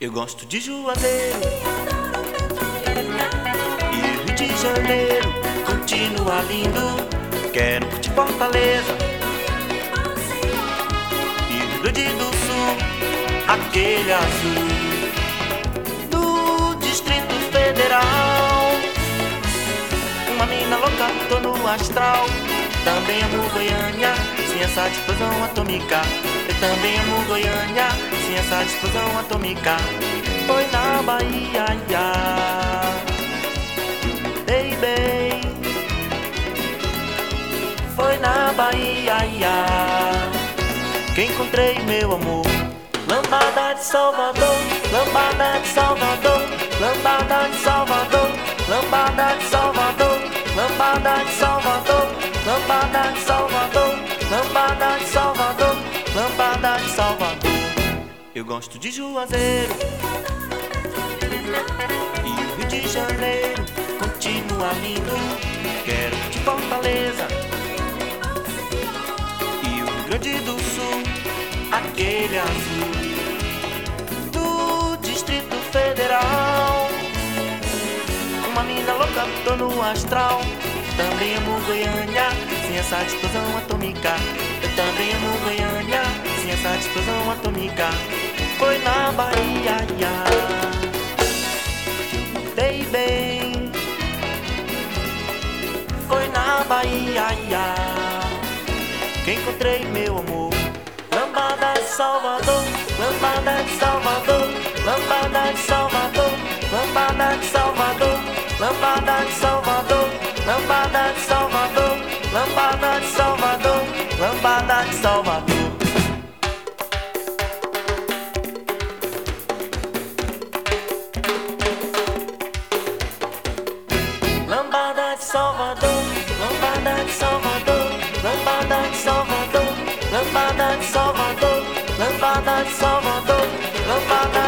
Eu gosto de Juazeiro e Rio de Janeiro continua lindo. Quero curtir Fortaleza e Rio Grande do Sul, aquele azul do Distrito Federal. Uma mina louca, tô no astral. Também amo Goiânia, sem essa explosão atômica. Eu também amo Goiânia, sem essa explosão atômica. Foi na Bahia, ya. Foi na Bahia, ya. que encontrei meu amor. Lambada de Salvador, lambada de Salvador, lambada de Salvador, lambada de Salvador, lambada de Salvador, lambada de Salvador, lambada de Salvador, lambada de Salvador. Eu gosto de Juazeiro e o Rio de Janeiro continua lindo. Aquele azul do Distrito Federal. Uma mina louca, tô no astral. Também amo Goiânia, sem essa explosão atômica. Eu também amo Goiânia, sem essa explosão atômica. Foi na Bahia, ya. baby. Foi na Bahia, ya. que encontrei meu amor. Lambada de Salvador, lambada de Salvador, lambada de Salvador, lambada de Salvador, lambada de Salvador, lambada de Salvador, lambada de Salvador, lambada de Salvador. Lambada de Salvador. No matter